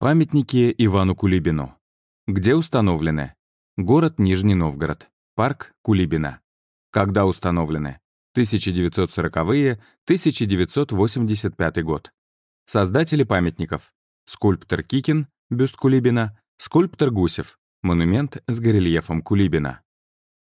Памятники Ивану Кулибину. Где установлены? Город Нижний Новгород. Парк Кулибина. Когда установлены? 1940-е, 1985 год. Создатели памятников. Скульптор Кикин, бюст Кулибина, скульптор Гусев, монумент с горельефом Кулибина.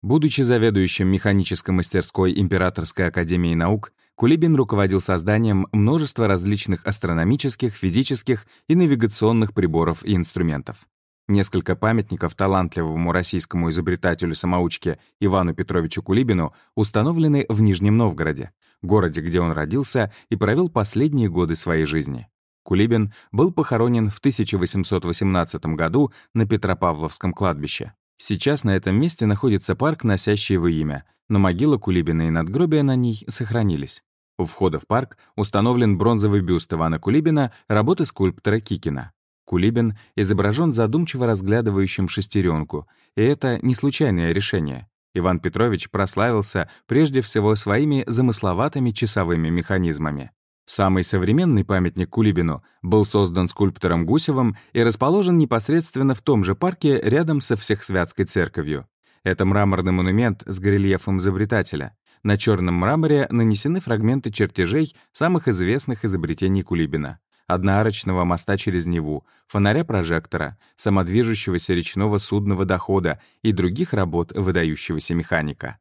Будучи заведующим механической мастерской Императорской академии наук, Кулибин руководил созданием множества различных астрономических, физических и навигационных приборов и инструментов. Несколько памятников талантливому российскому изобретателю-самоучке Ивану Петровичу Кулибину установлены в Нижнем Новгороде, городе, где он родился и провел последние годы своей жизни. Кулибин был похоронен в 1818 году на Петропавловском кладбище. Сейчас на этом месте находится парк, носящий его имя, но могила Кулибина и надгробия на ней сохранились. У входа в парк установлен бронзовый бюст Ивана Кулибина работы скульптора Кикина. Кулибин изображен задумчиво разглядывающим шестеренку, и это не случайное решение. Иван Петрович прославился прежде всего своими замысловатыми часовыми механизмами. Самый современный памятник Кулибину был создан скульптором Гусевым и расположен непосредственно в том же парке рядом со Всехсвятской церковью. Это мраморный монумент с горельефом изобретателя. На черном мраморе нанесены фрагменты чертежей самых известных изобретений Кулибина. Одноарочного моста через Неву, фонаря-прожектора, самодвижущегося речного судного дохода и других работ выдающегося механика.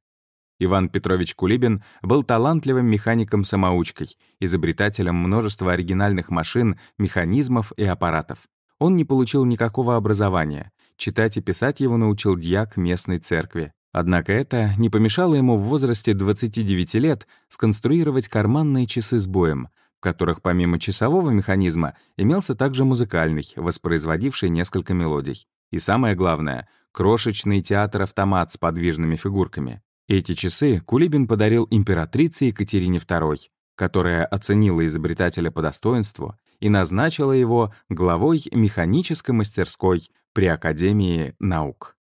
Иван Петрович Кулибин был талантливым механиком-самоучкой, изобретателем множества оригинальных машин, механизмов и аппаратов. Он не получил никакого образования. Читать и писать его научил дьяк местной церкви. Однако это не помешало ему в возрасте 29 лет сконструировать карманные часы с боем, в которых помимо часового механизма имелся также музыкальный, воспроизводивший несколько мелодий. И самое главное — крошечный театр-автомат с подвижными фигурками. Эти часы Кулибин подарил императрице Екатерине II, которая оценила изобретателя по достоинству и назначила его главой механической мастерской при Академии наук.